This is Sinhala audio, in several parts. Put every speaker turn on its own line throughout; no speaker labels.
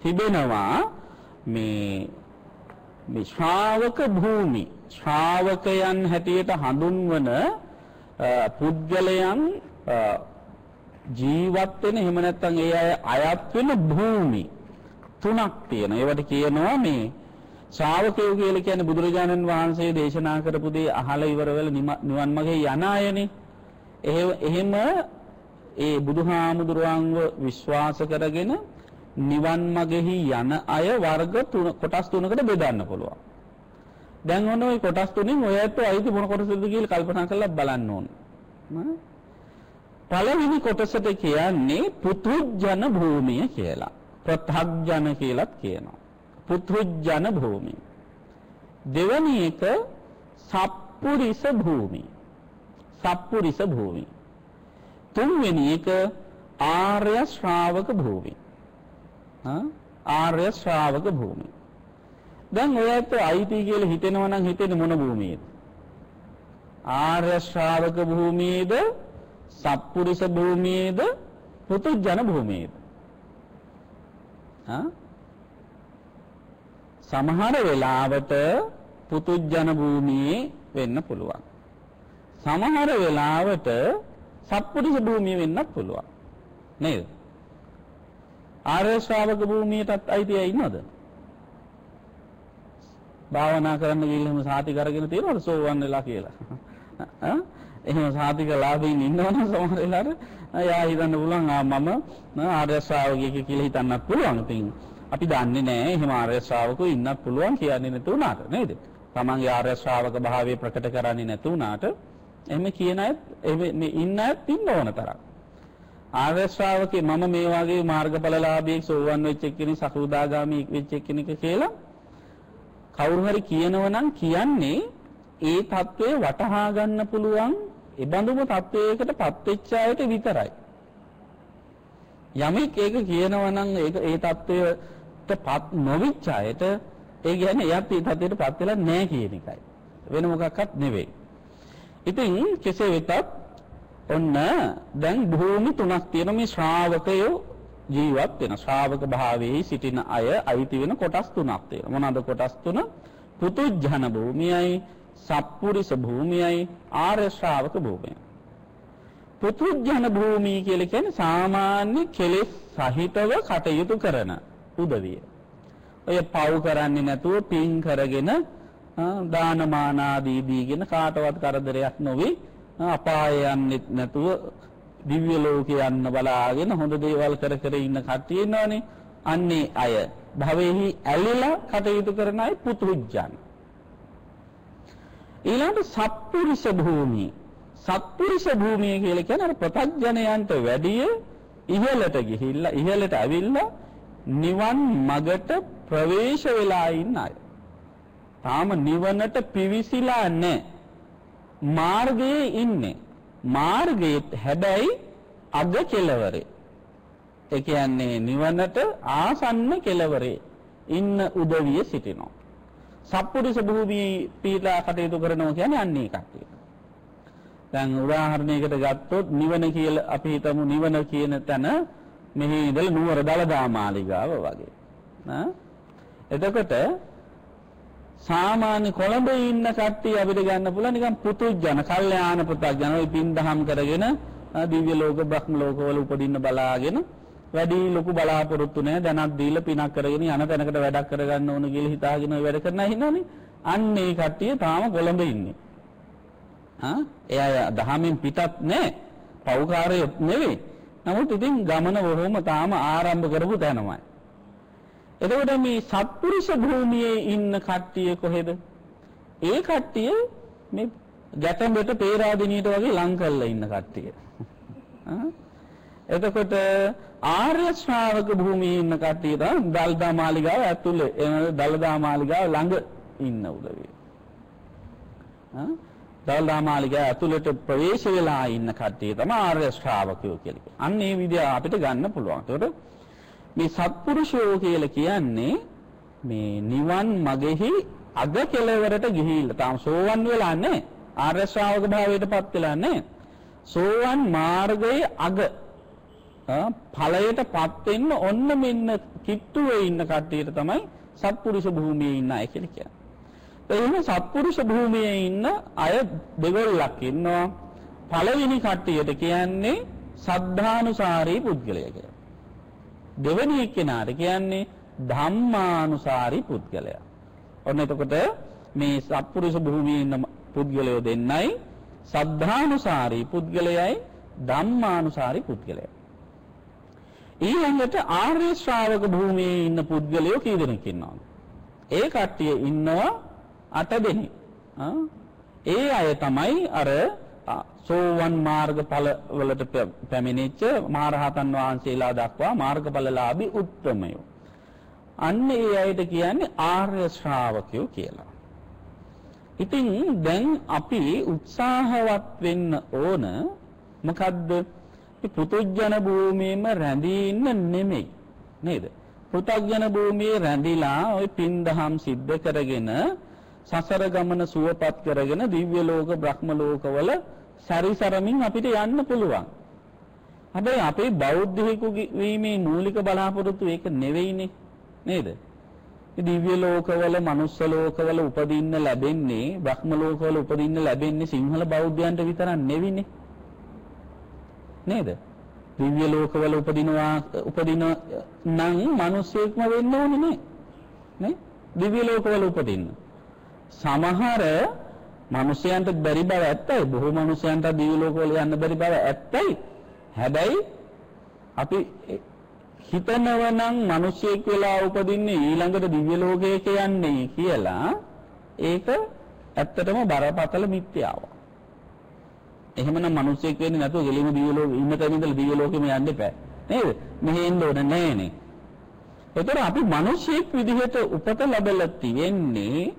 තිබෙනවා මේ මේ ශ්‍රාවක භූමි ශ්‍රාවකයන් හැටියට හඳුන්වන පුද්ගලයන් ජීවත් වෙන එහෙම නැත්නම් ඒ අය අයත් වෙන භූමි තුනක් තියෙනවා. ඒවට කියනවා මේ ශ්‍රාවකයෝ කියලා කියන්නේ බුදුරජාණන් වහන්සේ දේශනා කරපු දේ අහලා ඉවර වෙලා නිවන් මාගේ යන අයනේ. එහෙම ඒ බුදුහාමුදුරුවන්ව විශ්වාස කරගෙන නිවන් මගෙහි යන අය වර්ග කොටස් තුනකට බෙදන්න පුළුවන්. දැන් ඔන්න ওই කොටස් තුනෙන් ඔය ඇත්ත අයිති මොන කොටසද කියලා කල්පනා කරලා බලන්න ඕන. පළවෙනි කොටසට කියන්නේ පුතුජන භූමිය කියලා. ප්‍රත්‍යජන කියලත් කියනවා. පුතුජන භූමිය. දෙවැනි එක සප්පුරිස භූමිය. සප්පුරිස භූමිය. තුන්වෙනි එක ආර්ය ශ්‍රාවක භූමිය. ආර්ය ශ්‍රාවක භූමිය. දැන් ඔයත් අයිති කියලා හිතෙනවා නම් හිතෙන්නේ මොන භූමියේද? ආර්ය ශ්‍රාවක භූමියේද? සප්පුරිස භූමියේද? පුතුජන භූමියේද? හා සමහර වෙලාවට පුතුජන භූමියේ වෙන්න පුළුවන්. සමහර වෙලාවට සප්පුරිස භූමිය වෙන්නත් පුළුවන්. නේද? ආර්ය ශ්‍රාවක භූමියටත් අයිතිය ඉන්නවද? භාවනා කරන්න ගිහින් සාතික අරගෙන තියෙනවද සෝවන් වෙලා කියලා? ඈ එහෙම සාතික ලාභයෙන් ඉන්නවනම් සමහර වෙලාවට යා හිතන්න පුළුවන් ආ මම ආර්ය ශ්‍රාවකයෙක් කියලා හිතන්නත් පුළුවන්. ඉතින් අපි දන්නේ නැහැ එහෙම ආර්ය ශ්‍රාවකෝ ඉන්නත් පුළුවන් කියන්නේ නැතු උනාට නේද? තමන්ගේ ආර්ය ශ්‍රාවක භාවය ප්‍රකට කරන්නේ නැතු උනාට එහෙම කියන අයත් මේ ඉන්න අයත් ඉන්න ඕන තරම්. ආර්ය ශ්‍රාවකේ මම මේ වගේ මාර්ගඵලලාභී සෝවන් වෙච්ච කෙනෙක් සකෘදාගාමී වෙච්ච කෙනෙක් කියලා කවුරු හරි කියනවනම් කියන්නේ ඒ தત્ත්වය වටහා ගන්න පුළුවන් ඒබඳුම தત્ත්වයකට පත්වෙච්ච අයට විතරයි. යමෙක් ඒක කියනවනම් ඒක ඒ தત્ත්වයටපත් නොවිච්ච අයට ඒ කියන්නේ එයාත් ඒ தત્ත්වයටපත් වෙලා නැහැ කියන එකයි. වෙන මොකක්වත් නෙවෙයි. ඉතින් කෙසේ වෙතත් ඔන්න දැන් භූමි තුනක් තියෙන මේ ශ්‍රාවකයෝ ජීවත් වෙන ශ්‍රාවක භාවයේ සිටින අය අයිති වෙන කොටස් තුනක් තියෙනවා. මොනවාද කොටස් තුන? පුතුජන භූමියයි, සප්පුරිස භූමියයි, ආර්ය ශ්‍රාවක භූමියයි. පුතුජන භූමිය කියලා කියන්නේ සාමාන්‍ය කෙලෙස් සහිතව කටයුතු කරන උදවිය. ඔය පව් කරන්නේ නැතුව පින් කරගෙන දානමාන ආදී දීගෙන කාටවත් කරදරයක් නොවේ අපාය යන්නෙත් නැතුව දිව්‍ය ලෝකේ යන්න බලාගෙන හොඳ දේවල් කර කර ඉන්න කට්ටිය ඉන්නවනේ. අන්නේ අය භවෙහි ඇලිලා කටයුතු කරන අය පුතුජ්ජන්. ඊළඟට සත්පුරුෂ භූමිය. සත්පුරුෂ භූමිය කියලා කියන්නේ අර ප්‍රත්‍යඥයන්ට වැඩිය ඉහළට ගිහිල්ලා ඉහළට ඇවිල්ලා නිවන් මගට ප්‍රවේශ වෙලා ඉන්න අය. තාම නිවනට පිවිසිලා නැහැ. මාර්ගයේ ඉන්නේ. මාර්ගයේ හැබැයි අග කෙලවරේ. ඒ කියන්නේ නිවනට ආසන්න කෙලවරේ ඉන්න උදවිය සිටිනවා. සප්පුරිස භූමියේ පීලා කටයුතු කරනවා කියන්නේ අන්නේ කට්ටිය. දැන් උදාහරණයකට ගත්තොත් නිවන කියලා අපි හිතමු නිවන කියන තැන මෙහි ඉඳලා නුවර දලදා මාලිගාව වගේ. නා එතකොට සාමාන්‍ය කොළඹ ඉන්න කට්ටිය අපිට ගන්න පුළුවන් නිකන් පුතුජන, කල්යාණ පුතජන ඔය පින් දහම් කරගෙන දිව්‍ය ලෝක, බ්‍රහ්ම ලෝකවල උපදින්න බලාගෙන වැඩි ලොකු බලාපොරොත්තු නැහැ දැනක් දීලා පිනක් කරගෙන යන තැනකට වැඩක් කරගන්න ඕන කියලා හිතාගෙන ඔය වැඩ කරන හිනානේ. අන්න ඒ කට්ටිය තාම කොළඹ ඉන්නේ. ආ එයා දහමෙන් පිටත් නැහැ. පෞකාරයොත් නෙවෙයි. නමුත් ඉතින් ගමන බොහොම තාම ආරම්භ කරපු තැනමයි. එතකොට මේ සත්පුරුෂ භූමියේ ඉන්න කට්ටිය කොහෙද? ඒ කට්ටිය මේ ගැටඹෙට පේරාදෙනියට වගේ ලං කරලා ඉන්න කට්ටිය. එතකොට ආර්ය ශ්‍රාවක භූමියේ ඉන්න කට්ටිය තමයි දල්දා මාලිගාව ඇතුළේ එන දල්දා මාලිගාව ළඟ ඉන්න උදවිය. දල්දා මාලිගාව ඇතුළට ප්‍රවේශ වෙලා ඉන්න කට්ටිය තමයි ආර්ය ශ්‍රාවකයෝ කියලා. අන්න ඒ විදිහ අපිට ගන්න පුළුවන්. ඒකට මේ සත්පුරුෂයෝ කියලා කියන්නේ මේ නිවන් මගෙහි අග කෙලවරට ගිහිල්ලා තාම සෝවන් වෙලා නැහැ. ආර්ය ශ්‍රාවක භාවයටපත් වෙලා නැහැ. සෝවන් මාර්ගයේ අග ඵලයටපත් වෙන්න ඔන්න මෙන්න කිට්ටුවේ ඉන්න කට්ටියට තමයි සත්පුරුෂ භූමියේ ඉන්න අය කියලා කියන්නේ. එහෙම සත්පුරුෂ භූමියේ ඉන්න අය දෙගොල්ලක් ඉන්නවා. පළවෙනි කට්ටියට කියන්නේ සද්ධානුසාරී පුද්ගලයා කියලා. දෙවෙනි එක්කෙනාට කියන්නේ ධම්මානුසාරී පුද්ගලයා. ඔන්න එතකොට මේ සත්පුරුෂ භූමියේ ඉන්න පුද්ගලයෝ දෙන්නයි සද්ධානුසාරී පුද්ගලයයි ධම්මානුසාරී පුද්ගලයයි. ඊළඟට ආර්ය ශ්‍රාවක භූමියේ ඉන්න පුද්ගලයෝ කී දෙනෙක් ඉන්නවද? ඒ කට්ටිය ඉන්නවා 8 දෙනෙක්. ඒ අය තමයි අර සෝවන් මාර්ගඵල වලට පැමිණිච්ච මහරහතන් වහන්සේලා දක්වා මාර්ගඵලලාභී උත්තමයෝ. අන්න ඒ අයට කියන්නේ ආර්ය ශ්‍රාවකයෝ කියලා. ඉතින් දැන් අපි උත්සාහවත් වෙන්න ඕන මොකද්ද? පුතුජන භූමියේම රැඳී ඉන්න නෙමෙයි. නේද? පුතග්ජන භූමියේ රැඳිලා ওই පින්දහම් සිද්ධ කරගෙන සසර ගමන සුවපත් කරගෙන දිව්‍ය ලෝක බ්‍රහ්ම ලෝකවල සැරිසරමින් අපිට යන්න පුළුවන්. හැබැයි අපේ බෞද්ධයෙකු වීමේ මූලික බලාපොරොත්තු ඒක නෙවෙයිනේ. නේද? දිව්‍ය ලෝකවල, මනුස්ස ලෝකවල උපදින්න ලැබෙන්නේ, බ්‍රහ්ම ලෝකවල උපදින්න ලැබෙන්නේ සිංහල බෞද්ධයන්ට විතරක් නෙවෙයිනේ. නේද? දිව්‍ය ලෝකවල උපදිනවා උපදින නම් මිනිස්සෙක්ම වෙන්න ඕනේ නේ. නේ? දිව්‍ය ලෝකවල උපදින්න. සමහර මිනිසයන්ට බැරි බව ඇත්තයි. බොහෝ මිනිසයන්ට දිව්‍ය ලෝකවල යන්න බැරි බව ඇත්තයි. හැබැයි අපි හිතනව නම් මිනිසෙක් වෙලා උපදින්නේ ඊළඟට දිව්‍ය ලෝකයක යන්නේ කියලා ඒක ඇත්තටම බරපතල මිත්‍යාවක්. එහෙමනම් මිනිස්සෙක් වෙන්නේ නැතුව ගෙලිම දිව්‍ය ලෝකෙ ඉන්න තැන ඉඳලා දිව්‍ය ලෝකෙම යන්න එපා. නේද? මෙහෙ එන්න ඕන නෑනේ. ඒතර අපි මිනිස්සෙක් විදිහට උපත ලැබලා තියෙන්නේ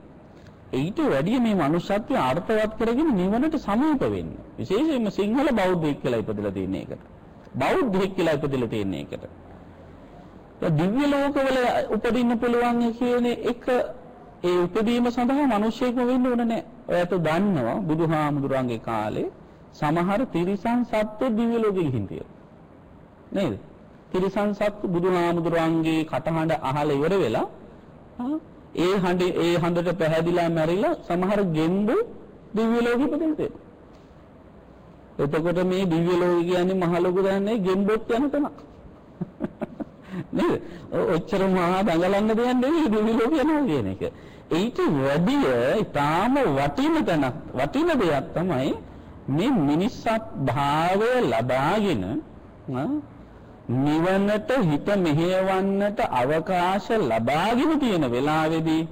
ඊට වැඩිය මේ මනුෂ්‍යත්වය අර්ථවත් කරගෙන නිවනට සමීප වෙන්න. විශේෂයෙන්ම සිංහල බෞද්ධයෙක් කියලා ඉපදලා තියෙන එකට. බෞද්ධයෙක් කියලා ඉපදලා තියෙන එකට. දිව්‍ය ලෝකවල උපදින්න පුළුවන් කියන එක ඒ උපදීම සඳහා මිනිස්සෙක්ම වෙන්න ඕන නෑ. ඔයත් දන්නවා බුදුහාමුදුරන්ගේ කාලේ සමහර තිරිසන් සත්ත්ව දිව්‍ය ලෝකෙ ගිහින් තියෙනවා. නේද? තිරිසන් සත්ත්ව බුදුහාමුදුරන්ගේ කටහඬ අහලා ඉවර වෙලා ඒ හඬ ඒ හඬට පැහැදිලා මැරිලා සමහර ගෙම්බු දිව්‍ය ලෝකෙ ඉපදෙන්නේ. එතකොට මේ දිව්‍ය ලෝකය කියන්නේ මහ ලොකු දන්නේ ගෙම්බොත් යන තැන. නේද? ඔච්චර මහා දඟලන්න දෙයක් නෙවෙයි දිව්‍ය ලෝකය යනවා කියන එක. ඊට වැඩිය ඊටාම වටින තැනක් වටින දෙයක් තමයි මේ මිනිස්සත් භාවය ලබාගෙන නිවනට හිත මෙහෙයවන්නට අවකාශ ලබාගෙන තියෙන වෙලාවේදී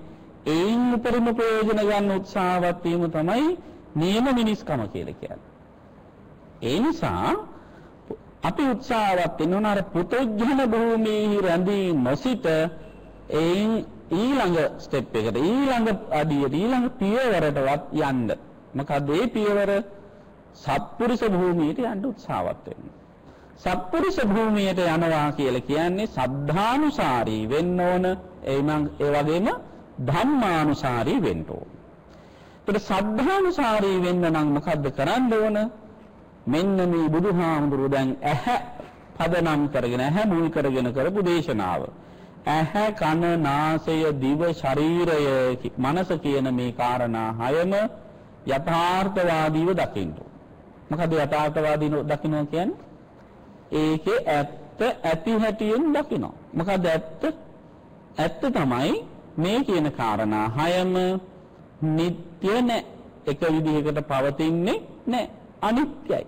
ඒයින් උපරිම ප්‍රයෝජන ගන්න උත්සාහවත් වීම තමයි නියම මිනිස්කම කියලා කියන්නේ. ඒ නිසා අපි උත්සාහවත් වෙනවා අර පුතොජන භූමියේ රැඳී නොසිට ඒයින් ඊළඟ ස්ටෙප් එකට ඊළඟ අඩියට ඊළඟ පියවරටවත් යන්න. මොකද ඒ පියවර සත්පුරුෂ භූමියට යන්න උත්සාහවත් වෙන්න. සත්පුරුෂ භූමියට යනවා කියලා කියන්නේ සද්ධානුසාරී වෙන්න ඕන. එයිනම් ඒ වගේම ධම්මානුසාරී වෙන්න ඕන. ඒත් සද්ධානුසාරී වෙන්න නම් මොකද්ද කරන්න ඕන? මෙන්න මේ බුදුහාමුදුරුවෝ දැන් ඇහැ පදනම් කරගෙන ඇහැ මුල් කරගෙන කරපු දේශනාව. ඇහැ කන නාසය දිව ශරීරය මනස කියන මේ காரணා හයම යථාර්ථවාදීව දකින්න. මොකද යථාර්ථවාදීව දකින්න කියන්නේ ඒකේ ඇත්ත ඇති හැටියෙන් දකිනවා. මොකද ඇත්ත ඇත්ත තමයි මේ කියන காரணා හයම නিত্য නැහැ. එක විදිහකට පවතින්නේ නැහැ. අනිත්‍යයි.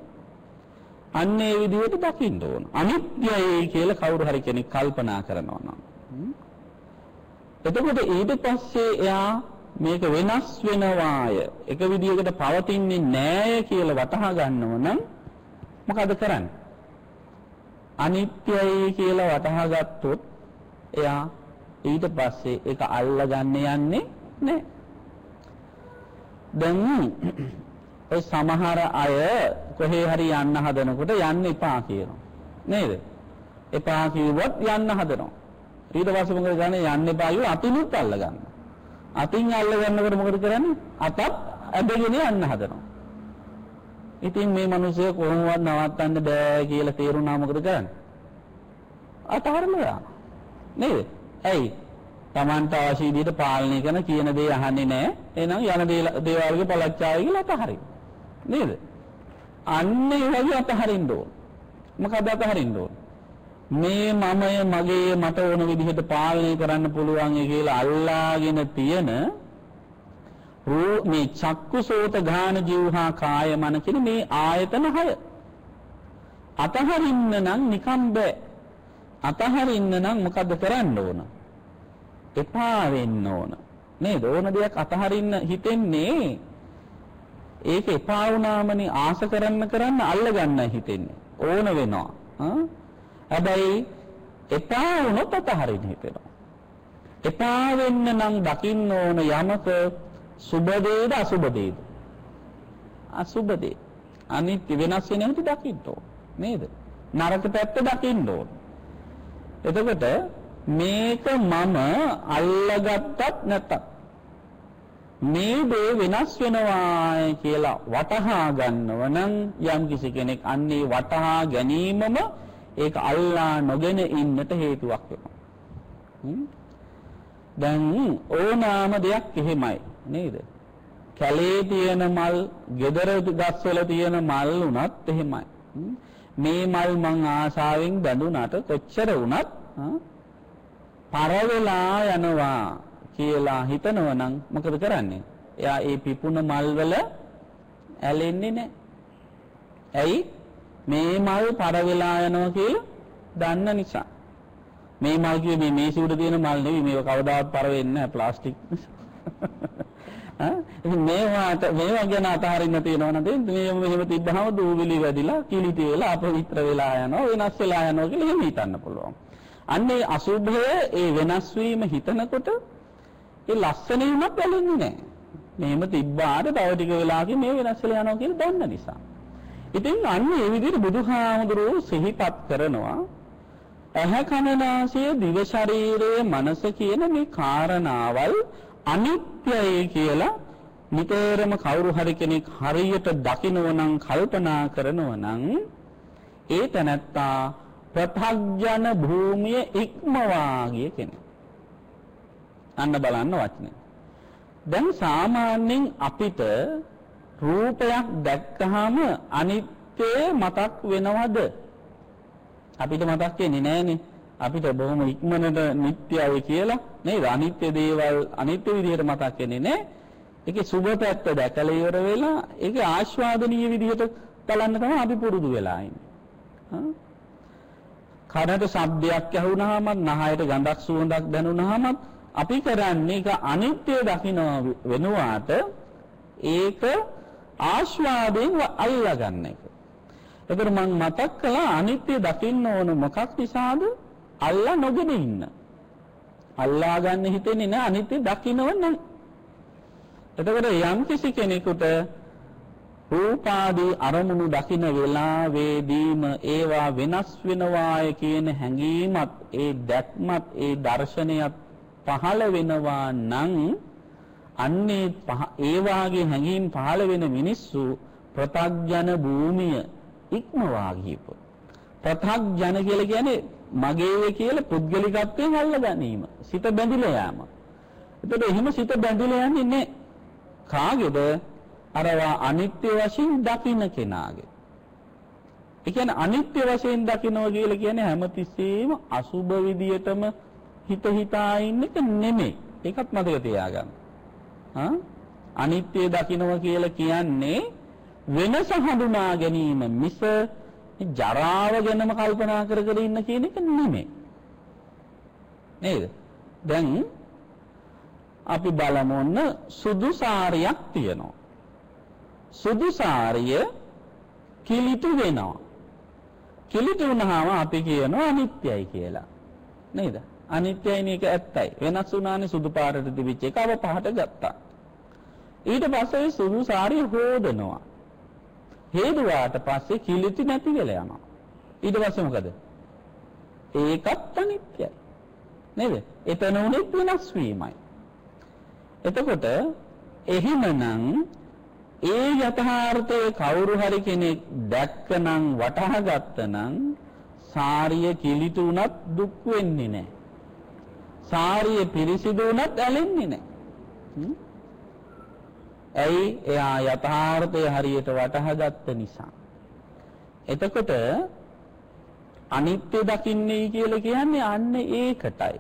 අන්න ඒ විදිහට දකින්න ඕන. අනිත්‍යයි කියලා කවුරු හරි කෙනෙක් කල්පනා කරනවා නම්. එතකොට ඊට පස්සේ එයා මේක වෙනස් වෙනවාය එක විදිහකට පවතින්නේ නෑය කියලා වටහා ගන්නව නම් මොකද කරන්නේ අනිත්‍යයි කියලා වටහා ගත්තොත් එයා ඊට පස්සේ ඒක අල්ලගන්න යන්නේ නැහැ. දැන් ඔය සමහර අය කොහේ හරි යන්න හදනකොට යන්න එපා කියනවා. නේද? එපා කිව්වොත් යන්න හදනවා. ඊට පස්සේ මොකද කරන්නේ යන්න එපා කිව්ව අතිනුත් අල්ල ගන්න. අතින් අල්ල ගන්නකොට මොකද කරන්නේ? අතත් ඇදගෙන යන්න හදනවා. ඉතින් මේ මිනිස්සු කොහොමවත් නවත්තන්න බෑ කියලා තේරුණා මොකද කරන්නේ? අතහරලා නේද? ඇයි? Tamanta අවශ්‍ය විදිහට පාලනය කරන කියන දේ අහන්නේ නැහැ. එහෙනම් යන දේවල්ගේ පළච්චාවයි කියලා අතහරින්න. නේද? අන්න ඒ වගේ අතහරින්න ඕන. මොකද අතහරින්න ඕන? මේ මමය මගේ මට ඕන විදිහට පාලනය කරන්න පුළුවන් කියලා අල්ලාගෙන තියෙන මේ චක්කුසෝත ගාන ජීවහා කාය මන කියන මේ ආයතන හය. අතහරින්න නම් නිකම් බෑ. අතහරින්න නම් මොකද්ද කරන්න ඕන? එපා වෙන්න ඕන. නේද? ඕන දෙයක් අතහරින්න හිතෙන්නේ ඒක එපා වුණාමනේ ආස කරන්න කරන්න අල්ල ගන්න හිතෙන්නේ. ඕන වෙනවා. හැබැයි එපා වුණොත් අතහරින්න හිතෙනවා. එපා වෙන්න නම් දකින්න ඕන යමක සුබ දේද අසුබ දේද? අසුබ දේ. අනිත්‍ය වෙනස් වෙන හැටි දකින්න ඕන. නේද? නරක පැත්ත දකින්න ඕන. එතකොට මේක මම අල්ලගත්තත් නැත්තත් මේ දේ වෙනස් වෙනවා කියලා වටහා ගන්නව නම් යම් කිසි කෙනෙක් අන්නේ වටහා ගැනීමම ඒක අල්ලා නොගෙන ඉන්නට හේතුවක් වෙනවා. දැන් ඕනාම දෙයක් එහෙමයි. නේද? කැලේ තියෙන මල්, gedara ගස්වල තියෙන මල් උනත් එහෙමයි. මේ මල් මං ආසාවෙන් බඳුනට කොච්චර වුණත් පරවෙලා යනවා කියලා හිතනව නම් මොකද කරන්නේ? එයා ඒ පිපුණ මල් වල ඇලෙන්නේ නැහැ. ඇයි? මේ මල් පරවෙලා යනවා කියලා දන්න නිසා. මේ මල් කියේ මේ මේසෙ උඩ තියෙන මල් නෙවෙයි මේක කවදාවත් පර වෙන්නේ නැහැ ප්ලාස්ටික්. ඉතින් මේවාට මේවා ගැන අතහරින්න තියෙනවා නේද? මේ මෙහෙම තිබ්බහම දූවිලි වැදිලා කිලිටි වෙලා අපවිත්‍ර වෙලා යනවා වෙනස් වෙලා යනවා කියලා එහෙම හිතන්න පුළුවන්. අන්නේ අසුභය ඒ වෙනස් වීම හිතනකොට ඒ ලස්සන වීමක් වැළෙන්නේ නැහැ. මෙහෙම තිබ්බාට තව ටික වෙලාවකින් මේ වෙනස් වෙලා යනවා කියලා දන්න නිසා. ඉතින් අන්න ඒ විදිහට බුදුහාමුදුරුවෝ සිහිපත් කරනවා ඇහැ කන නාසය දිව ශරීරය මනස කියන මේ කාරණාවල් අනිත්‍යයි කියලා නිතරම කවුරු හරි කෙනෙක් හරියට දකිනව නම් කල්පනා කරනව නම් ඒ තැනැත්තා ප්‍රථග්ජන භූමිය ඉක්මවා ගිය කෙනෙක්. අන්න බලන්න වචනේ. දැන් සාමාන්‍යයෙන් අපිට රූපයක් දැක්කහම අනිත්‍ය මතක් වෙනවද? අපිට මතක් වෙන්නේ නැහනේ. අපිට බොහොම ඉක්මනට නිට්ටයයි කියලා නේද? අනිත්‍ය දේවල් අනිත්‍ය විදිහට මතක් වෙන්නේ නැහැ. ඒකේ සුබ පැත්ත දැකලා ඉවර වෙලා ඒකේ ආස්වාදනීය විදිහට බලන්න තමයි අපි පුරුදු වෙලා ඉන්නේ. කනට ශබ්දයක් ඇහුනහම නහයට ගඳක් සුවඳක් දැනුනහම අපි කරන්නේ ඒක අනිත්‍ය දකින්න වෙනුවාට ඒක ආස්වාදයෙන් අල්ලා ගන්න එක. එතකොට මම මතක් කළා අනිත්‍ය දකින්න ඕන මොකක් නිසාද? අල්ලා නොගෙන ඉන්න. අල්ලා ගන්න හිතෙන්නේ නැහැ අනිත්‍ය දකින්නව නම්. එතකොට යම් කිසි කෙනෙකුට රූපාදී අරමුණු දකින්න වෙලාවේදීම ඒවා වෙනස් වෙනවාය කියන හැඟීමත් ඒ දැක්මත් ඒ දර්ශනයත් පහළ වෙනවා නම් අන්නේ ඒ වාගේ හැඟීම් පහළ වෙන මිනිස්සු ප්‍රතග්ජන භූමිය ඉක්මවා ගියපො. ප්‍රතග්ජන කියලා කියන්නේ මගේ කියලා පුද්ගලිකත්වයෙන් අල්ල ගැනීම. සිත බැඳිලා යාම. එතකොට එහෙම සිත බැඳිලා යන්නේ නැහැ. කාගේද? අරවා අනිත්‍ය වශයෙන් දකින්න කෙනාගේ. ඒ කියන්නේ අනිත්‍ය වශයෙන් දකින්නවා කියලා කියන්නේ හැමතිස්සෙම අසුබ විදියටම හිත හිතා ඉන්න එක නෙමෙයි. ඒකත් මතක තියාගන්න. හා අනිත්‍ය දකින්නවා කියලා කියන්නේ වෙනස හඳුනා ගැනීම මිස ජරාව ගැනම කල්පනා කර කර ඉන්න කියන එක නෙමෙයි. නේද? දැන් අපි බලමු ඔන්න සුදු සාරියක් තියෙනවා. සුදු සාරිය කිලිටු වෙනවා. කිලිටු වුණාම අපි කියනවා අනිත්‍යයි කියලා. නේද? අනිත්‍යයි නේක ඇත්තයි. වෙනස් වුණානේ සුදු පාටට තිබිච්ච එක අව පහට ගත්තා. ඊට පස්සේ සුදු සාරිය හොදනවා. හේදුවාට පස්සේ කිලිති නැති වෙලා යනවා. ඊට පස්සේ මොකද? ඒකත් අනිත්‍යයි. නේද? එතන උනේ වෙනස් වීමයි. එතකොට එහෙමනම් ඒ යථාර්ථයේ කවුරු හරි කෙනෙක් දැක්කනම් වටහා ගත්තනම් සාරිය කිලිටු වුණත් දුක් වෙන්නේ නැහැ. සාරිය පිරිසිදු වුණත් ඇලෙන්නේ නැහැ. ඇයි? එයා යථාර්ථය හරියට වටහාගත්ත නිසා. එතකොට අනිත්‍ය දකින්නේ කියලා කියන්නේ අන්න ඒකටයි.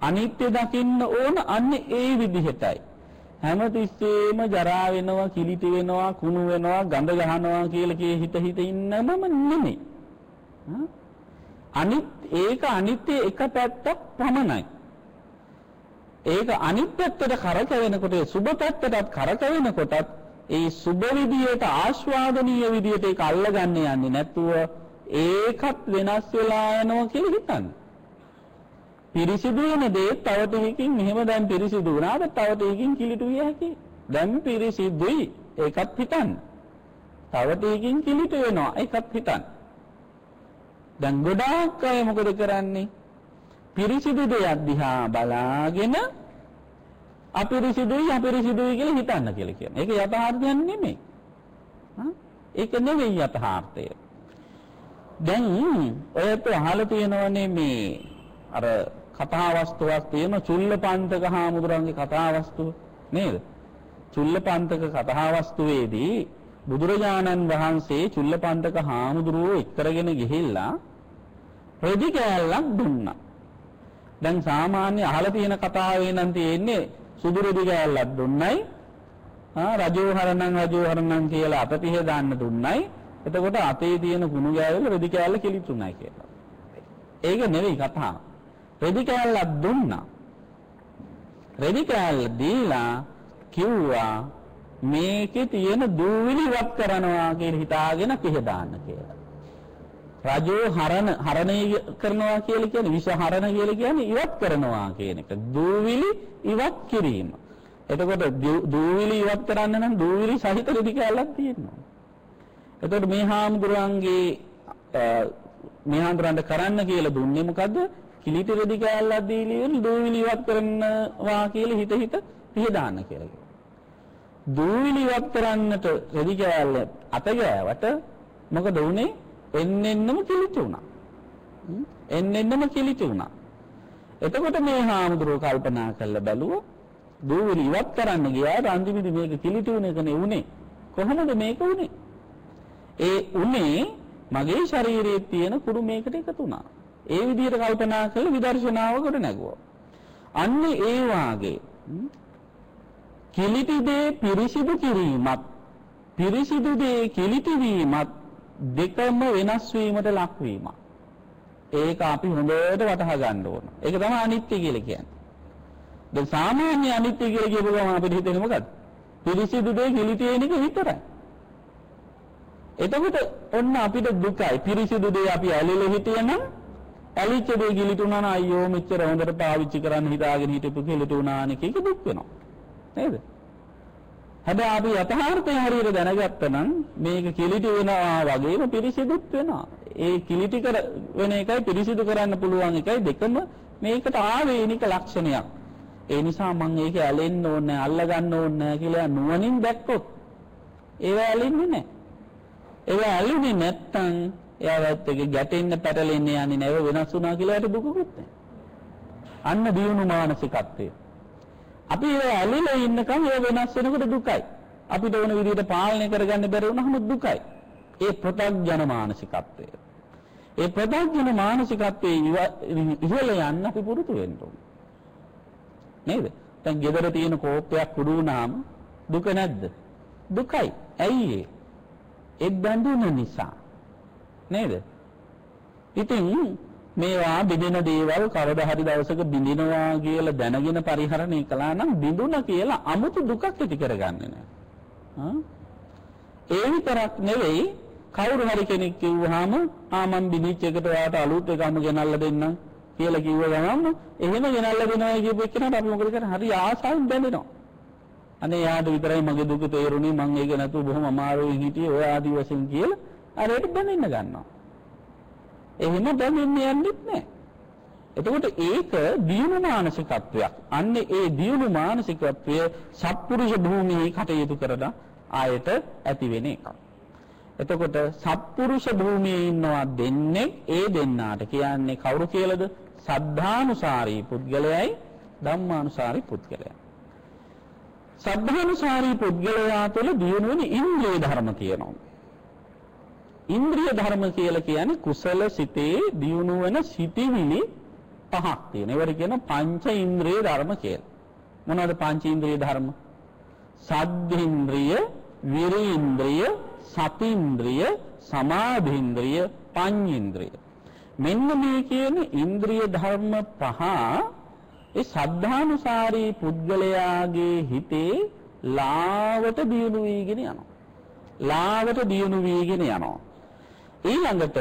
අනිත්‍ය දකින්න ඕන අන්න ඒ විදිහටයි. හැමතිස්සෙම ජරා වෙනවා, කිලිටි වෙනවා, කුණු වෙනවා, ගඳ ගහනවා කියලා කිය හිත හිත ඉන්නමම නෙමෙයි. අනිත් ඒක අනිත්‍ය එක පැත්තක් පමණයි. ඒක අනිත් පැත්තට කරකවෙනකොට සුබ පැත්තටත් කරකවෙනකොටත් ඒ සුබ විදියට ආස්වාදනීය විදියට ඒක අල්ලගන්න යන්නේ නැතුව ඒකත් වෙනස් වෙලා යනවා කියලා හිතන්න. පිරිසිදු වෙන දේ තව ටිකකින් මෙහෙම දැන් පිරිසිදු වුණාද තව ටිකකින් කිලිටු විය හැකියි. දැන් පිරිසිදුයි ඒකත් හිතන්න. තව ටිකකින් කිලිටු වෙනවා ඒකත් හිතන්න. දැන් ගොඩාක් අය මොකද කරන්නේ? පිරිසිදු දෙයක් දිහා බලාගෙන අපිරිසිදුයි අපිරිසිදුයි කියලා හිතන්න කියලා කියනවා. ඒක යථාර්ථයක් නෙමෙයි. හා? ඒක නෙවෙයි යථාර්ථය. දැන් ඔයත් අහලා තියෙනවනේ මේ අර කතා වස්තුවක් තියෙන චුල්ලපන්තක හාමුදුරන්ගේ කතා වස්තුව නේද? චුල්ලපන්තක කතා වස්තුවේදී බුදුරජාණන් වහන්සේ චුල්ලපන්තක හාමුදුරුවෝ එක්කරගෙන ගිහිල්ලා රෙදි කෑල්ලක් දුන්නා. දැන් සාමාන්‍ය අහලා තියෙන කතාවේ නම් තියෙන්නේ සුදු රෙදි කෑල්ලක් දුන්නයි. ආ රජෝහරණං රජෝහරණං කියලා අපතිහ දාන්න දුන්නයි. එතකොට අතේ තියෙන කුණු ගෑවල රෙදි කෑල්ල කිලිතුණයි කියලා. ඒක නෙවෙයි කතාව. රෙදි කෑල්ලක් දුන්නා. රෙදි කෑල්ල දීලා කිව්වා මේකේ තියෙන දූවිලි ඉවත් කරනවා කියලා හිතාගෙන පිහ දාන්න කියලා. රජෝ හරණ හරණය කරනවා කියලා කියන්නේ විෂ හරණ කියලා කියන්නේ ඉවත් කරනවා කියන එක. දූවිලි ඉවත් කිරීම. එතකොට දූවිලි ඉවත් කරන්න නම් දූවිලි සහිත රෙදි කෑල්ලක් තියෙනවා. එතකොට මේ හාමුදුරන්ගේ මේ හාමුදුරන්ට කරන්න කියලා දුන්නේ මොකද්ද? කිලිටි රෙදි කෑල්ලක් දීලා දූවිලි ඉවත් කරනවා කියලා හිත හිත පිහ දාන්න කියලා කිව්වා. දූවිලි ඉවත් කරන්නට රෙදි කෑල්ල අත ගෑවට මොකද වුනේ? එන්න එන්නම කිලිටි වුණා. එන්න එන්නම කිලිටි වුණා. එතකොට මේ හාමුදුරුවෝ කල්පනා කරලා බැලුවා දූවිලි ඉවත් කරන්න ගියා රන්දිවිදි මේක කිලිටි වුණ එකනේ උනේ. කොහොමද මේක උනේ? ඒ උනේ මගේ ශරීරයේ තියෙන කුඩු මේකට එකතු වුණා. ඒ විදිහට කල්පනා කරලා විදර්ශනාව කොට නැගුවා. අන්න ඒ වාගේ කිලිටි දේ පිරිසිදු කිරීමත් පිරිසිදු දේ කිලිටි වීමත් දෙකම වෙනස් වීමට ලක් වීම. ඒක අපි හොඳට වටහා ගන්න ඕන. ඒක තමයි අනිත්‍ය කියලා කියන්නේ. දැන් සාමාන්‍ය අනිත්‍ය කියලා කියපු ගමන් අපිට හිතෙන්නේ මොකද්ද? පිරිසිදු දේ කිලිටි වෙන එක විතරයි. එතකොට ඔන්න අපිට දුකයි. පිරිසිදු දේ අපි ඇලිලා හිටියනම් ඇලිච්ච දේ කිලිටුණා නම් අයියෝ මෙච්චර හොඳට පාවිච්චි කරන්න හිතාගෙන හිටපු කිලිටුණානේ කීක දුක් වෙනවා. නේද? හැබැයි අපි යථාර්ථය හරියට දැනගත්තනම් මේක කිලිටි වෙනවා වගේම පිරිසිදුත් වෙනවා. ඒ කිලිටි කර වෙන එකයි පිරිසිදු කරන්න පුළුවන් එකයි දෙකම මේකට ආවේනික ලක්ෂණයක්. ඒ නිසා මම ඒක ඇලෙන්න ඕනේ අල්ල ගන්න ඕනේ කියලා නුවණින් දැක්කොත් ඒව ඇලෙන්නේ නැහැ. ඒව ඇලුනේ නැත්තම් එයාවත් එක ගැටෙන්න පැටලෙන්න යන්නේ නැව වෙනස් වුණා කියලා යට දුකකුත් නැහැ. අන්න දියුණු මානසිකත්වය. අපි ඒ ඇලිලා ඉන්නකම් ඒ වෙනස් වෙනකොට දුකයි. අපිට ඕන විදිහට පාලනය කරගන්න බැරි වුණාම දුකයි. ඒ ප්‍රත්‍යඥ මානසිකත්වය. ඒ ප්‍රත්‍යඥ මානසිකත්වයේ ඉහළ යන්න අපි පුරුදු වෙන්න ඕනේ. නේද? දැන් ගෙදර තියෙන කෝපයක් කුඩු වුණාම දුක නැද්ද? දුකයි. ඇයි ඒ? ඒ බැඳුන නිසා. නේද? ඉතින් මේවා බිඳින දේවල් කවදා හරි දවසක බිඳිනවා කියලා දැනගෙන පරිහරණය කළා නම් බිඳුන කියලා 아무තු දුකක් ඇති කරගන්නේ නැහැ. ඒ විතරක් නෙවෙයි කවුරු හරි කෙනෙක් කිව්වහම ආ මං බිඳිච්ච එකට ඔයාට අලුත් එකම ගෙනල්ලා දෙන්නම් කියලා කිව්ව ගමන් එහෙම ගෙනල්ලා දෙනවා කියපු එක්කනට අපි මොකද කරන්නේ? හරි ආසාවෙන් බැඳෙනවා. අනේ යාට විතරයි මගේ දුක තේරුණේ මං ඒක නැතුව බොහොම අමාරුවෙන් හිටියේ ඔය ආදි වශයෙන් කියලා අර ඒක බැඳෙන්න ගන්නවා. එහෙම බැඳෙන්නේ යන්නෙත් නැහැ. එතකොට ඒක දියුණු මානසිකත්වයක්. අන්න ඒ දියුණු මානසිකත්වය සත්පුරුෂ භූමියේ කටයුතු කරන ආයත ඇති වෙන එකක්. එතකොට සත්පුරුෂ භූමියේ ඉන්නවා දෙන්නේ ඒ දෙන්නාට කියන්නේ කවුරු කියලාද? සද්ධානුසාරී පුද්ගලයයි ධම්මානුසාරී පුද්ගලයයි. සද්ධානුසාරී පුද්ගලයා තුළ දියුණු වෙන ඉන්ද්‍රිය ධර්ම තියෙනවා. ඉන්ද්‍රිය ධර්ම කියලා කියන්නේ කුසල සිතේ දියුණු වෙන සිටිවිලි පහක් තියෙන. ඒවට කියන පංච ඉන්ද්‍රිය ධර්ම කියලා. මොනවද පංච ඉන්ද්‍රිය ධර්ම? සද්ධින්ද්‍රිය, විරීන්ද්‍රිය, සතින්ද්‍රිය, සමාධින්ද්‍රිය, පඤ්ඤේන්ද්‍රිය. මෙන්න මේ කියන ඉන්ද්‍රිය ධර්ම පහ ඒ සද්ධානුසාරී පුද්ගලයාගේ හිතේ ලාවට දියුණු වීගෙන යනවා. ලාවට දියුණු වීගෙන යනවා. ඊළඟට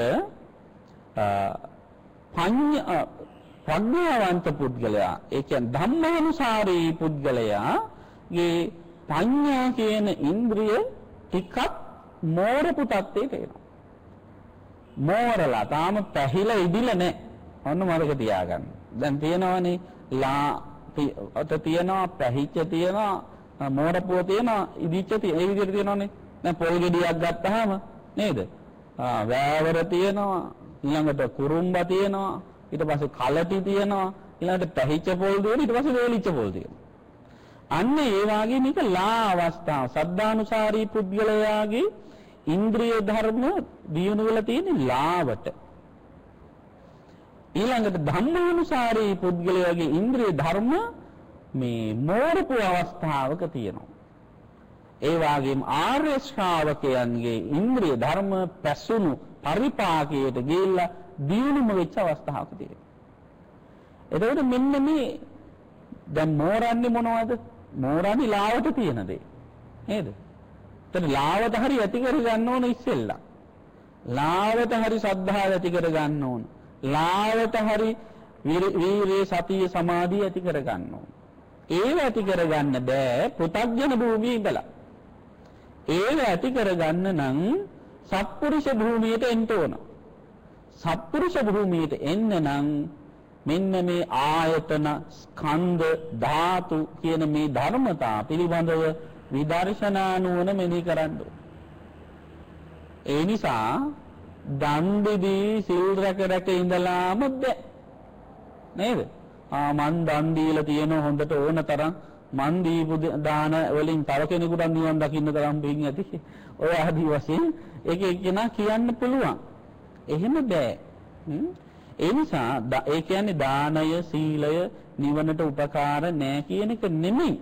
පඤ්ඤා ප්‍රඥාවන්ත පුද්ගලයා ඒ කියන්නේ ධම්මානුසාරී පුද්ගලයාගේ පඤ්ඤා කියන ඉන්ද්‍රිය ටිකක් මෝරපු තත්ත්වයට එනවා. මෝරලා තාම පැහිලා ඉදිලා නැහැ. ඔන්න මතක තියාගන්න. දැන් තියෙනවනේ ලා අත තියෙනවා පැහිච්ච තියෙනවා මෝරපුව තියෙනවා ඉදිච්ච තියෙන ඒ විදිහට තියෙනවනේ. දැන් පොල් ගෙඩියක් ගත්තාම නේද? ආ වෑවර තියෙනවා ඊළඟට කුරුම්බා තියෙනවා ඊට පස්සේ කලටි තියෙනවා ඊළඟට පැහිච්ච පොල් තියෙනවා ඊට පස්සේ වේලිච්ච පොල් තියෙනවා. අන්න ඒ වාගේ මේක ලා අවස්ථාව සද්ධානුසාරී පුද්ගලයාගේ ඉන්ද්‍රිය ධර්ම දියුණු වෙලා තියෙන ලාවට. ඊළඟට ධම්මානුසාරී පුද්ගලයාගේ ඉන්ද්‍රිය ධර්ම මේ මෝරපු අවස්ථාවක තියෙනවා. ඒ වගේම ආර්ය ශ්‍රාවකයන්ගේ ඉන්ද්‍රිය ධර්ම පැසුණු පරිපාකයට ගිහිල්ලා දියුණුම වෙච්ච අවස්ථාවක තියෙනවා. එතකොට මෙන්න මේ දැන් මෝරන්නේ මොනවද? මෝරන්නේ ලාවට තියෙන දේ. නේද? එතන ලාවට හරි ඇති කර ගන්න ඕන ඉස්සෙල්ලා. ලාවට හරි සද්ධාව ඇති කර ගන්න ඕන. ලාවට හරි වීරිය සතිය සමාධිය ඇති කර ගන්න ඕන. ඒව ඇති කර ගන්න බෑ පුතග්ජන භූමියේ ඉඳලා. ඒව ඇති කරගන්න නම් සත්පුරුෂ භූමියට එන්න ඕන. සත්පුරුෂ භූමියට එන්න නම් මෙන්න මේ ආයතන ස්කන්ධ ධාතු කියන මේ ධර්මතා පිළිබඳව විදර්ශනා නුවණ මෙහි කරන්න ඒ නිසා දන් දෙදී සිල් රැක රැක ඉඳලාම බෑ. නේද? ආ මන් දන් දීලා තියෙන හොඳට ඕන තරම්. මන් දීපු දාන වලින් තව කෙනෙකුට නිවන් දකින්න තරම් පින් ඇති. ඔය ආදි වශයෙන් ඒක එක්කෙනා කියන්න පුළුවන්. එහෙම බෑ. ඒ නිසා ඒ කියන්නේ දානය, සීලය නිවනට උපකාර නෑ කියන එක නෙමෙයි.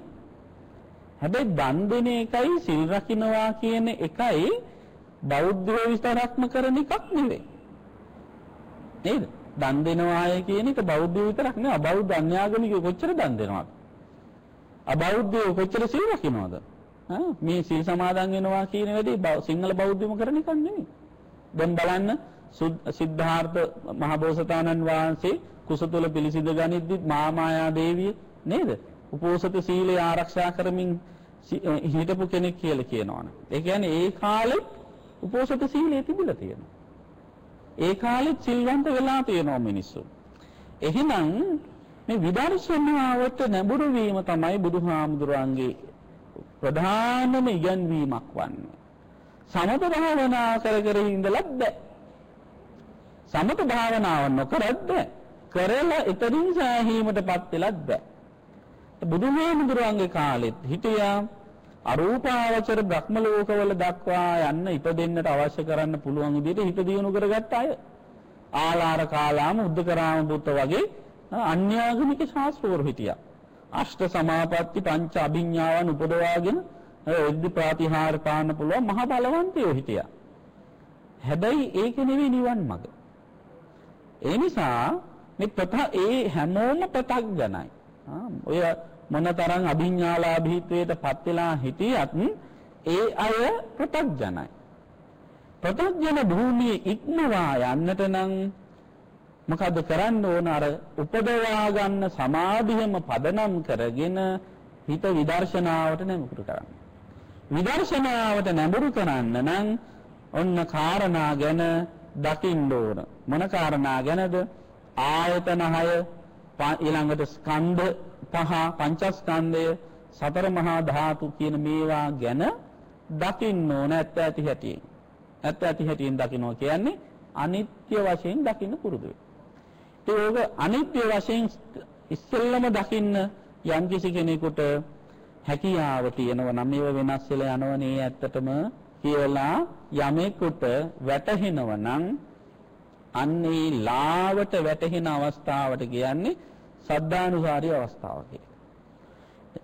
හැබැයි දන් දෙන එකයි සිල් රකින්නවා කියන එකයි බෞද්ධයෝ විතරක්ම කරන එකක් නෙවෙයි. නේද? දන් දෙනවාය කියන එක බෞද්ධයෝ විතරක් නෙවෙයි අබෞද්ධ අන්‍යාගමිකයෝ කොච්චර දන් දෙනවද? අබෞද්ධයෝ කොච්චර සිල් රකින්නවද? මේ සිල් සමාදන් වෙනවා කියන වැඩේ සිංහල බෞද්ධයම කරන එකක් නෙමෙයි. දැන් බලන්න සිද්ධාර්ථ මහබෝසතාණන් වහන්සේ කුසතුල පිළිසිඳ ගනිද්දිත් මාමායා දේවිය නේද? උපෝසත සීලය ආරක්ෂා කරමින් හිටපු කෙනෙක් කියලා කියනවනේ. ඒ කියන්නේ ඒ කාලෙත් උපෝසත සීලය තිබිලා තියෙනවා. ඒ කාලෙත් සිල්වන්ත වෙලා තියෙනවා මිනිස්සු. එහෙනම් මේ විදර්ශනාවට නැඹුරු වීම තමයි බුදුහාමුදුරන්ගේ ප්‍රධානම ඉගැන්වීමක් වන්නේ. සමත භාවනා කර කර ඉඳලත් බෑ. සමත භාවනාව නොකරත් බෑ. කරලා ඊතරින් සෑහීමටපත් වෙලත් බෑ. බුදුහාමුදුරන්ගේ කාලෙත් හිටියා අරූපාවචර බ්‍රහ්ම ලෝකවල දක්වා යන්න ඉපදෙන්නට අවශ්‍ය කරන්න පුළුවන් විදිහට හිත දියුණු කරගත්ත අය. ආලාර කාලාම උද්දකරාම පුත්ත වගේ අන්‍යාගමික ශාස්ත්‍රවරු හිටියා. අෂ්ට සමාපatti පංච අභිඥාවන් උපදවාගෙන එද්දි ප්‍රාතිහාර පාන්න පුළුවන් මහ බලවන්තයෝ හිටියා. හැබැයි ඒක නෙවෙයි නිවන් මඟ. ඒ නිසා මේ ප්‍රත ඒ හැමෝම ප්‍රත්‍යඥයි. ඔය මොනතරම් අභිඥාලාභීත්වයට පත් වෙලා හිටියත් ඒ අය ප්‍රත්‍යඥයි. ප්‍රත්‍යඥ භූමියේ ඉක්මවා යන්නට නම් මොකද කරන්න ඕන අර උපදවා ගන්න සමාධියම පදනම් කරගෙන හිත විදර්ශනාවට නැඹුරු කරන්න. විදර්ශනාවට නැඹුරු කරන්න නම් ඔන්න කාරණා ගැන දකින්න ඕන. මොන කාරණා ගැනද? ආයතන 6 ඊළඟට ස්කන්ධ පහ පංචස්කන්ධය සතර මහා ධාතු කියන මේවා ගැන දකින්න ඕන ඇත්ත ඇති හැටි. ඇත්ත ඇති හැටියෙන් දකිනවා කියන්නේ අනිත්‍ය වශයෙන් දකින්න පුරුදු වෙන්න. ඒක අනිත්‍ය වශයෙන් ඉස්සෙල්ලම දකින්න යම් කිසි කෙනෙකුට හැකියාව තියෙනවා නම් මේව වෙනස් වෙලා යනවනේ ඇත්තටම කියලා යමෙකුට වැටහෙනවා නම් අන්නේ ලාවට වැටහෙන අවස්ථාවට කියන්නේ සද්ධානුසාරී අවස්ථාව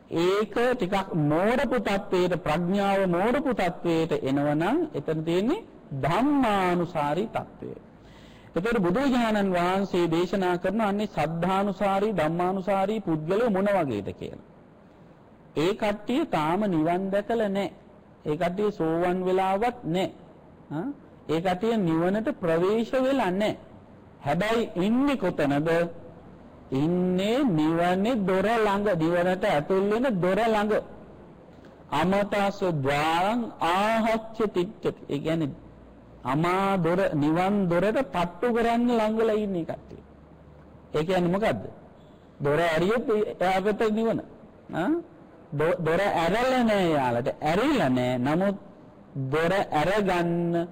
ඒක ටිකක් මෝඩපු තත්වයට ප්‍රඥාව මෝඩපු තත්වයට එනවනම් එතන තියෙන්නේ ධම්මානුසාරී తත්වය. එතකොට බුදුරජාණන් වහන්සේ දේශනා කරන අන්නේ සද්ධානුසාරී ධම්මානුසාරී පුද්ගලය මොන වගේද කියලා. ඒ කට්ටිය තාම නිවන් දැකලා නැහැ. ඒ කට්ටිය සෝවන් වෙලාවත් නැහැ. ඒ කට්ටිය නිවනට ප්‍රවේශ වෙලා නැහැ. හැබැයි ඉන්නේ කොතනද? ඉන්නේ නිවනේ දොර ළඟ නිවනට ඇතුල් වෙන දොර ළඟ. අමතස ద్వාරං ආහච්ච තිච්චති. ඒ කියන්නේ අමා දොර නිවන් දොරට පත්තු කරන්න ළඟලා ඉන්නේ කට්ටිය. ඒ කියන්නේ මොකද්ද? දොර ඇරියොත් එයා වෙත නිවන. ආ දොර ඇරලා නෑ යාලට. ඇරිලා නෑ. නමුත් දොර අරගන්න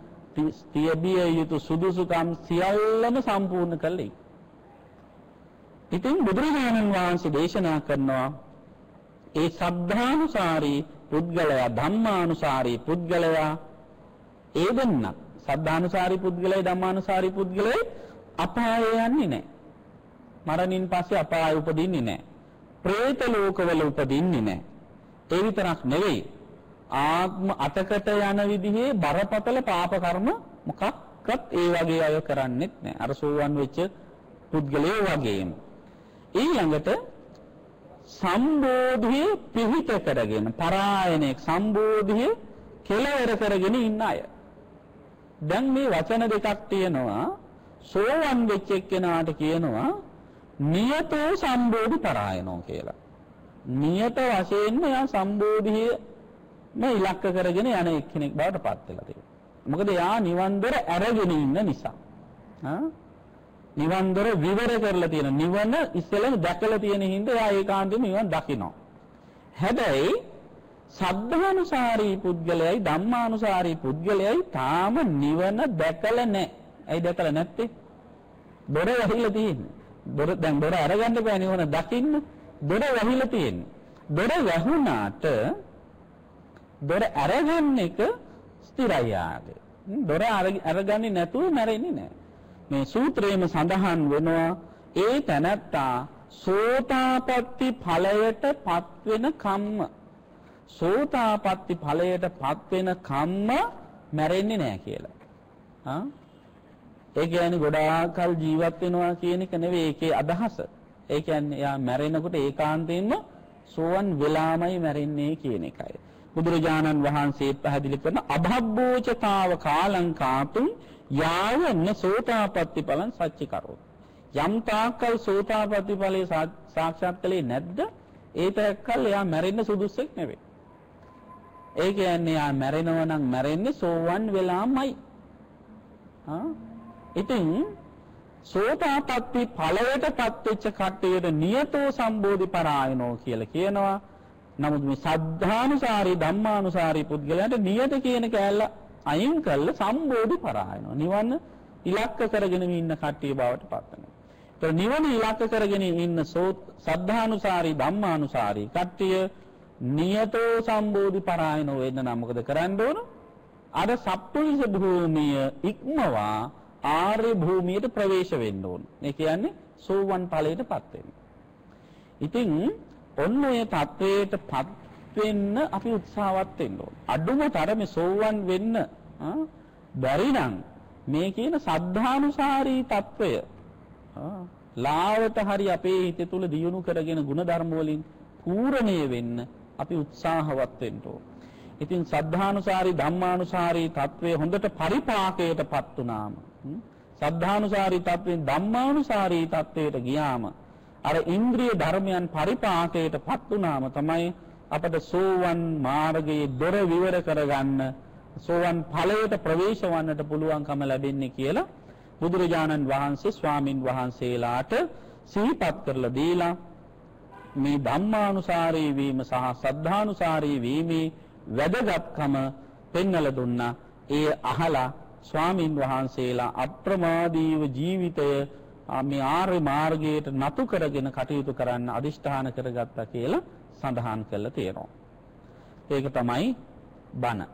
තියබිය යුතු සුදුසුකම් සියල්ලම සම්පූර්ණ කළේ. ඉතින් බුදුරජාණන් වහන්සේ දේශනා කරනවා ඒ සද්ධානුසාරී පුද්ගලයා ධම්මානුසාරී පුද්ගලයා ඒ දෙන්න සද්ධානුසාරී පුද්ගලයා ධම්මානුසාරී පුද්ගලයා අපායේ යන්නේ නැහැ. මරණින් පස්සේ අපාය උපදින්නේ නැහැ. പ്രേත ලෝකවල උපදින්නේ නැහැ. ඒ විතරක් නෙවෙයි ආත්ම අතකට යන විදිහේ බරපතල පාප කර්ම මොකක්වත් ඒ වගේ අය කරන්නේත් නැහැ. අර සෝවන් වෙච්ච පුද්ගලයෝ වගේම. ඊළඟට සම්බෝධිය පිහිට කරගෙන පරායනෙක් සම්බෝධිය කෙලවර කරගෙන ඉන්න අය. දැන් මේ වචන දෙකක් තියෙනවා සෝවන් වෙච්ච එක්කෙනාට කියනවා නියතෝ සම්බෝධි පරායනෝ කියලා. නියත වශයෙන්ම යා සම්බෝධිය මේ ඉලක්ක කරගෙන යන එක්කෙනෙක් බවට පත් වෙලා තියෙනවා. මොකද යා නිවන් දොර අරගෙන ඉන්න නිසා. ආ නිවන් දොර විවර කරලා තියෙන නිවන ඉස්සෙල්ලම දැකලා තියෙන හින්දා එයා ඒකාන්තයෙන්ම නිවන් දකිනවා. හැබැයි සද්ධානුසාරී පුද්ගලයයි ධම්මානුසාරී පුද්ගලයයි තාම නිවන දැකලා නැහැ. ඇයි දැකලා නැත්තේ? දොර වහිලා තියෙන්නේ. දොර දැන් දොර අරගන්න බෑ නිවන දකින්න. දොර වහිලා තියෙන්නේ. දොර වැහුණාට දොර අරගන්න එක ස්ථිරයි ආගේ. දොර අරගන්නේ නැතුව මැරෙන්නේ නැහැ. මේ සූත්‍රයේම සඳහන් වෙනවා ඒ තැනැත්තා සෝතාපට්ටි ඵලයට පත් වෙන කම්ම සෝතාපට්ටි ඵලයට පත් වෙන කම්ම මැරෙන්නේ නැහැ කියලා. ආ ඒ කියන්නේ ගොඩාක් කල් ජීවත් වෙනවා කියන එක නෙවෙයි ඒකේ අදහස. ඒ කියන්නේ යා මැරෙනකොට ඒකාන්තයෙන්ම සෝවන් වෙලාමයි මැරෙන්නේ කියන එකයි. බුදුරජාණන් වහන්සේ පැහැදිලි කරන අභබ්බෝචතාව කාලං කාතුම් යාවන්න සෝතාපට්ටි ඵලං සච්චි කරෝ. යම් තාක්කල් සෝතාපට්ටි ඵලයේ සාක්ෂාත් කළේ නැද්ද? ඒ තාක්කල් එයා මැරෙන්න සුදුස්සෙක් නෙවෙයි. ඒ කියන්නේ යා මැරෙනව නම් මැරෙන්නේ සෝවන් වෙලාමයි. ආ ඉතින් සෝතාපට්ටි ඵලයටපත් වෙච්ච කට්ටියට නියතෝ සම්බෝධි පරායනෝ කියලා කියනවා. නමුත් මේ සද්ධානුසාරී ධම්මානුසාරී පුද්ගලයන්ට නියත කියන කැලල අයින් කළ සම්බෝධි පරායනෝ. නිවන ඉලක්ක කරගෙන ඉන්න කට්ටිය බවට පත් වෙනවා. ඒ නිවන ඉලක්ක කරගෙන ඉන්න සද්ධානුසාරී ධම්මානුසාරී කට්ටිය නියතෝ සම්බෝධි පරායනෝ වෙන්න නම් මොකද කරන්න ඕන? අර සප්පුරිස භූමිය ඉක්මවා ආර්ය භූමියට ප්‍රවේශ වෙන්න ඕන. ඒ කියන්නේ සෝවන් ඵලයටපත් වෙන්න. ඉතින් ඔන්න ඔය தത്വයටපත් වෙන්න අපි උත්සාහවත් වෙන්න ඕන. අඩුම තරමේ සෝවන් වෙන්න බැරි නම් මේ කියන සද්ධානුසාරී தত্ত্বය ලාවට හරි අපේ හිත තුල දියුණු කරගෙන ಗುಣධර්ම වලින් පූර්ණණය වෙන්න අපි උත්සාහවත් වෙන්න ඉතින් සද්ධානුසාරී ධම්මානුසාරී తත්වයේ හොඳට පරිපාකයටපත් උනාම සද්ධානුසාරී తත්වෙන් ධම්මානුසාරී తත්වයට ගියාම අර ඉන්ද්‍රිය ධර්මයන් පරිපාකයටපත් උනාම තමයි අපට සෝවන් මාර්ගයේ දොර විවර කරගන්න සෝවන් ඵලයට ප්‍රවේශ වන්නට පුළුවන්කම ලැබෙන්නේ කියලා බුදුරජාණන් වහන්සේ ස්වාමින් වහන්සේලාට සිහිපත් කරලා දීලා මේ ධම්මානුසාරී වීම සහ සද්ධානුසාරී වීමේ වැදගත්කම පෙන්වලා දුන්නා. ඒ අහලා ස්වාමින් වහන්සේලා අප්‍රමාදීව ජීවිතය මේ ආර්ය මාර්ගයට නතු කරගෙන කටයුතු කරන්න අදිෂ්ඨාන කරගත්තා කියලා සඳහන් කරලා තියෙනවා. ඒක තමයි බණ.